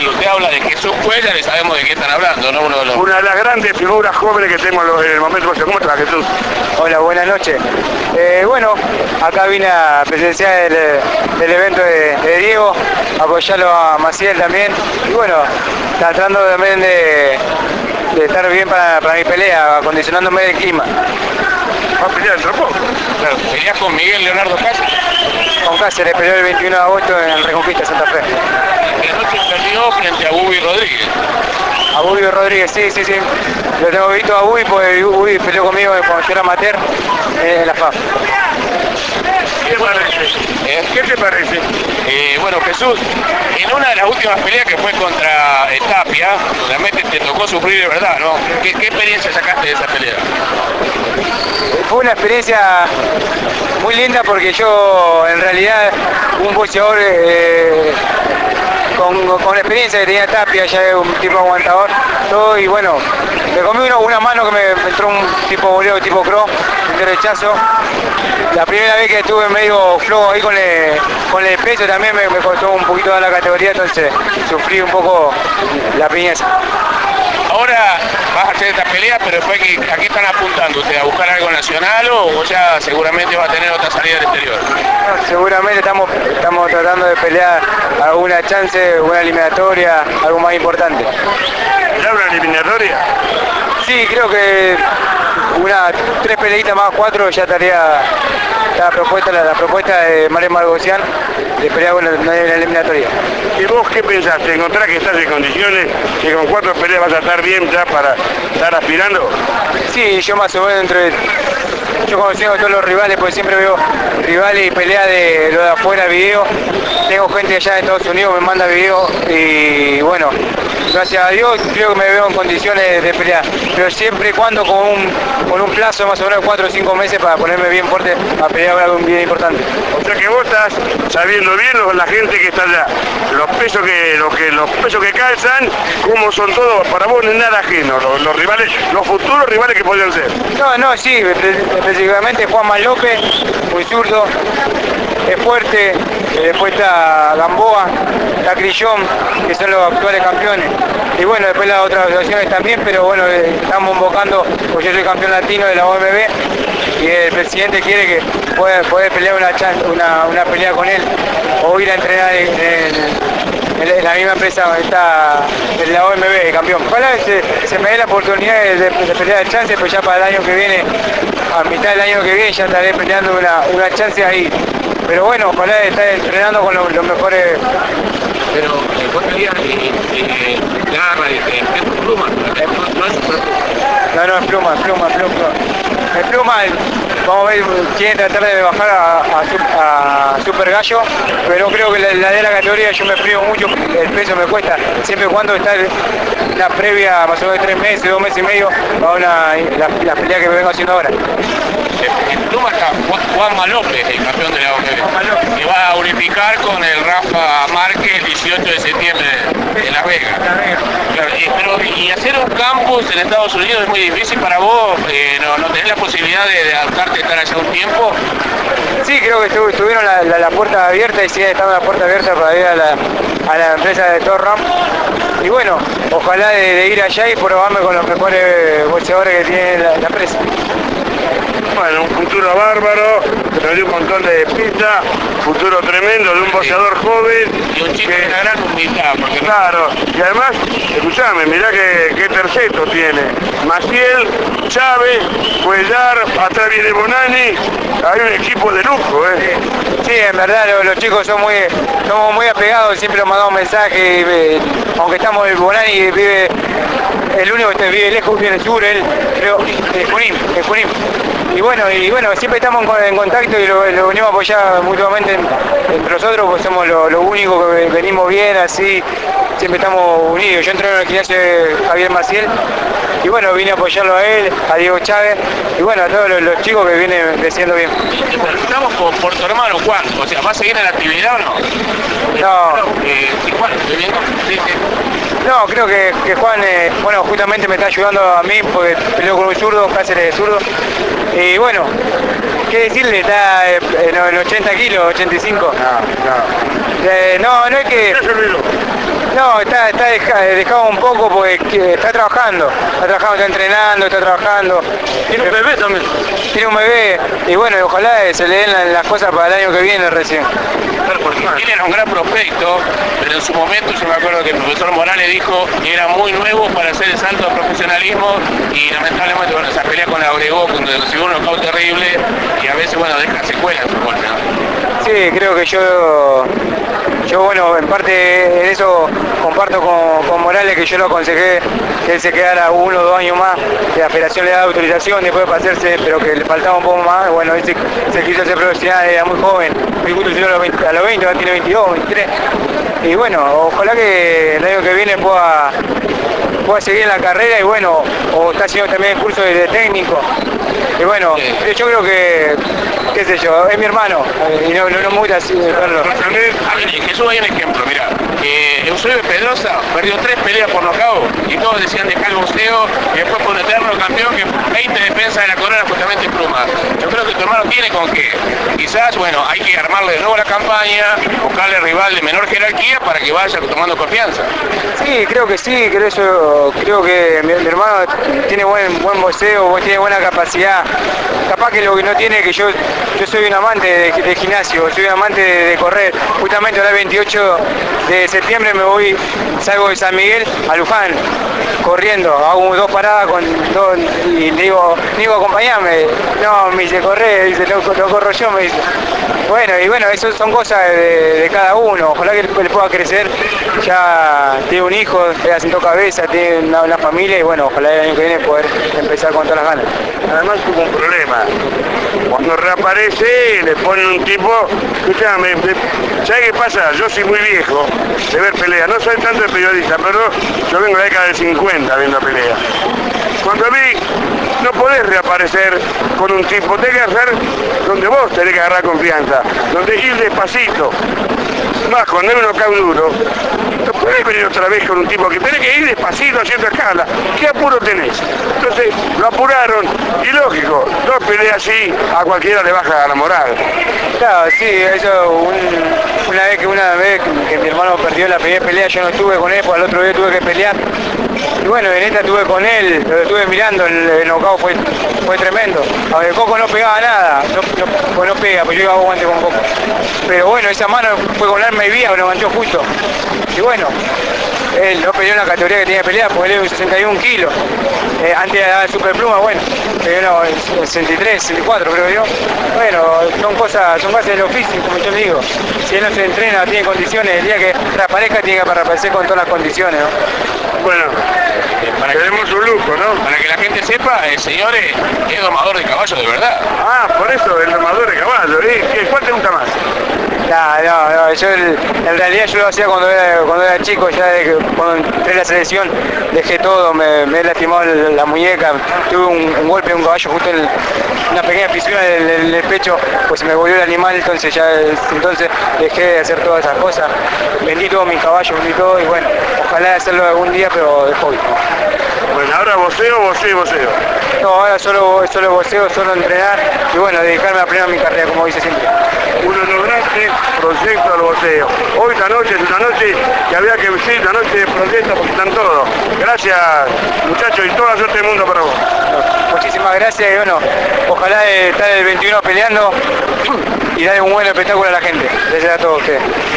y usted habla de Jesús Cuellar y sabemos de qué están hablando, ¿no? Uno de los... Una de las grandes figuras jóvenes que tenemos en el momento. ¿Cómo está Jesús? Hola, buenas noches. Eh, bueno, acá vine a presenciar el, el evento de, de Diego, apoyarlo a Maciel también. Y bueno, tratando también de, de estar bien para, para mi pelea, acondicionándome del clima. Va a pelear dentro de poco. Claro, peleás con Miguel Leonardo Cáceres. Con Cáceres peleó el 21 de agosto en Reconquista Santa Fe. Y anoche perdió frente a Bubi Rodríguez. A Bubi Rodríguez, sí, sí, sí. Lo tengo visto a Bubi porque Bubi peleó conmigo cuando yo era amateur en la FAF. ¿Qué te parece? ¿Eh? ¿Qué te parece? Eh, bueno, Jesús, en una de las últimas peleas que fue contra Tapia, realmente te tocó sufrir de verdad, ¿no? ¿Qué, qué experiencia sacaste de esa pelea? Fue una experiencia muy linda porque yo en realidad un boxeador eh, con, con experiencia que tenía Tapia, ya es un tipo aguantador, todo y bueno, me comí uno- una mano que me, entró un tipo boleo tipo cross, un derechazo. La primera vez que estuve medio flojo ahí con el, con el peso también me, me costó un poquito dar la categoría, entonces sufrí un poco la piñeza. Ahora vas a hacer esta pelea, pero después que aquí están apuntando usted a buscar algo nacional o ya seguramente va a tener otra salida al exterior. No, seguramente estamos, estamos tratando de pelear alguna chance, una eliminatoria, algo más importante. ¿Ya una eliminatoria? Sí, creo que una tres peleitas más cuatro ya estaría la propuesta, la, la propuesta de Mario Margocián de pelear con una eliminatoria. ¿Y vos qué pensás? ¿Te encontrás que estás en condiciones que con cuatro peleas vas a estar bien ya para estar aspirando? Sí, yo más o menos entre yo a todos los rivales, porque siempre veo rivales y pelea de lo de afuera, video. Tengo gente allá de Estados Unidos me manda video y bueno, gracias a Dios creo que me veo en condiciones de pelear. Pero siempre y cuando con un, con un plazo más o menos de 4 o 5 meses para ponerme bien fuerte a pelear algo bien importante. O sea que vos estás sabiendo bien lo- la gente que está allá, los pesos que, los que, los pesos que calzan, cómo son todos, para vos no es nada ajeno, los, los rivales, los futuros rivales que podrían ser. No, no, sí, espe- específicamente Juanma López, muy zurdo, es fuerte, después está Gamboa, está Crillón, que son los actuales campeones. Y bueno, después las otras asociaciones también, pero bueno, eh, estamos invocando, porque yo soy campeón latino de la OMB y el presidente quiere que pueda, poder pelear una, una pelea con él o ir a entrenar en, en- en la misma empresa está en la OMB, el campeón. Ojalá se, se me dé la oportunidad de, de- de pelear el chance, pues ya para el año que viene, a mitad del año que viene ya estaré peleando una, una chance ahí. Pero bueno, ojalá estar entrenando con los, los mejores. Pero eh, vos querías eh, eh, garra, es pluma, no, no es pluma. No, no, es pluma, es pluma, es pluma. Es pluma, vamos a ver, quieren tratar de bajar a, a su- a Super Gallo, pero creo que la, la de la categoría yo me frío mucho, el peso me cuesta, siempre cuando está la previa más o menos de tres meses, dos meses y medio, a una, la, la pelea que me vengo haciendo ahora. En pluma está Juan- Juanma López, el campeón de la López. que va a unificar con el Rafa Márquez el 18 de septiembre en Las Vegas. Claro, y, pero, y hacer un campus en Estados Unidos es muy difícil para vos, eh, no, no tenés la posibilidad de, de adaptarte un tiempo. Sí, creo que tuvieron la, la- puerta abierta y sigue estando la puerta abierta ir a la, a la empresa de Torram. Y bueno, ojalá de, ir allá y probarme con los mejores boxeadores que tiene la empresa. Bueno, un futuro bárbaro, nos dio un montón de pista, futuro tremendo de un boxeador joven. Y un chico que- de una gran humildad, porque Claro, y además, escuchame, mirá qué, qué terceto tiene. Maciel, Chávez, Cuellar, atrás viene Bonani, hay un equipo de lujo, ¿eh? Sí, en verdad lo- los, chicos son muy, somos muy apegados, siempre nos mandamos mensajes, y, eh, aunque estamos en Bonani vive, el único que vive lejos vive en el sur, él, creo, de Junín, de Junín. Y bueno, y bueno, siempre estamos en, con- en contacto y lo, lo venimos a apoyar mutuamente en- entre nosotros, porque somos los lo únicos que venimos bien, así, siempre estamos unidos. Yo entreno en el gimnasio de Javier Maciel y bueno, vine a apoyarlo a él, a Diego Chávez y bueno, a todos los, los chicos que vienen creciendo bien. te preguntamos por, por tu hermano Juan, o sea, ¿va a seguir en la actividad o no? No, Eh, Juan. No, creo que, que Juan, eh, bueno, justamente me está ayudando a mí porque peleo con un zurdo, Cáceres de zurdo. Y bueno, ¿qué decirle? Está eh, en, en 80 kilos, 85. No, no. Eh, no, no es que... No, está, está deja- dejado un poco porque que- está trabajando, está trabajando, está entrenando, está trabajando. Tiene un bebé también. Tiene un bebé y bueno, ojalá se le den la- las cosas para el año que viene recién. Él era un gran prospecto, pero en su momento yo me acuerdo que el profesor Morales dijo que era muy nuevo para hacer el salto al profesionalismo y lamentablemente bueno, esa pelea con la Obregó, cuando recibió un knockout terrible y a veces bueno deja secuelas en su golpe, ¿no? Sí, creo que yo, yo bueno, en parte en eso comparto con, Morales que yo lo aconsejé que él se quedara uno o dos años más, que la federación le da autorización después de pasarse, pero que le faltaba un poco más, bueno, él se, quiso hacer profesional, era muy joven, justo a los 20, a los 20, ahora tiene 22, 23, y bueno, ojalá que el año que viene pueda pueda seguir en la carrera y bueno, o está haciendo también el curso de, técnico. Y bueno, Sí. yo creo que, qué sé yo, es mi hermano eh, y no, no, no me gusta así Jesús hay un ejemplo, mira, eh, Eusebio Pedrosa perdió tres peleas por nocaut y todos decían dejar el boxeo y después fue un eterno campeón que 20 defensas de la corona justamente pluma. Yo creo que tu hermano tiene con qué. Quizás, bueno, hay que armarle de nuevo la campaña, buscarle rival de menor jerarquía para que vaya tomando confianza. Sí, creo que sí, creo, eso, creo que mi, mi hermano tiene buen buen boxeo, tiene buena capacidad. Capaz que lo que no tiene que yo yo soy un amante de, de gimnasio, soy un amante de, de correr. Justamente ahora el 28 de septiembre me voy, salgo de San Miguel a Luján, corriendo, hago dos paradas con dos, y le digo, digo acompañame, no, me dice corre, dice, no corro yo, me dice. Bueno, y bueno, eso son cosas de, cada uno, ojalá que él pueda crecer, ya tiene un hijo, ya sentó cabeza, tiene una, familia y bueno, ojalá el año que viene poder empezar con todas las ganas. Además tuvo un problema. Cuando reaparece le ponen un tipo, escúchame, me- ¿sabes qué pasa? Yo soy muy viejo de ver peleas, no soy tanto de periodista, pero yo vengo de la década del 50 viendo peleas. Cuando vi, no podés reaparecer con un tipo, tenés que hacer donde vos tenés que agarrar confianza, donde ir despacito. Más cuando hay un podés venir otra vez con un tipo que tenés que ir despacito haciendo escala. ¿Qué apuro tenés? Entonces lo apuraron y lógico, dos peleas así a cualquiera le baja la moral. Claro, sí, eso un- una vez que una vez que mi hermano perdió la primera pelea, yo no estuve con él, porque al otro día tuve que pelear. Y bueno, en esta estuve con él, lo estuve mirando, el, el fue, fue tremendo. Aunque Coco no pegaba nada, no, no, pues no pega, pues yo iba a guante con Coco. Pero bueno, esa mano fue con arma y vía, lo manchó justo. Y bueno, él no peleó en la categoría que tenía que pelear, porque él es 61 kilos. Eh, antes era superpluma, bueno, peleó no, en 63, 64 creo yo. Bueno, son cosas, son cosas del oficio, como yo digo. Si él no se entrena, tiene condiciones, el día que reaparezca tiene que reaparecer con todas las condiciones, ¿no? Bueno, Para que, tenemos un lujo, ¿no? para que la gente sepa, el señor es, es domador de caballos de verdad. Ah, por eso el domador de caballo, ¿eh? ¿Qué- ¿Cuál te gusta más? No, no, no, yo en realidad yo lo hacía cuando era, cuando era chico, ya de cuando entré a la selección dejé todo, me, me he lastimado la, muñeca, tuve un, golpe de un caballo justo en una pequeña fisura en el, en pecho, pues me volvió el animal, entonces ya entonces dejé de hacer todas esas cosas, vendí todos mis caballos, vendí todo y bueno, ojalá hacerlo algún día, pero de hobby. Bueno, ahora voceo, voceo, voceo. No, ahora solo, solo boxeo, solo entrenar y bueno, dedicarme a pleno a mi carrera, como dice siempre. uno de los grandes proyectos al boteo. Hoy esta noche es una noche que había que vestir, una noche de protesta porque están todos. Gracias muchachos y toda la suerte del mundo para vos. Muchísimas gracias y bueno, ojalá estar el 21 peleando y darle un buen espectáculo a la gente. Gracias a todos ustedes.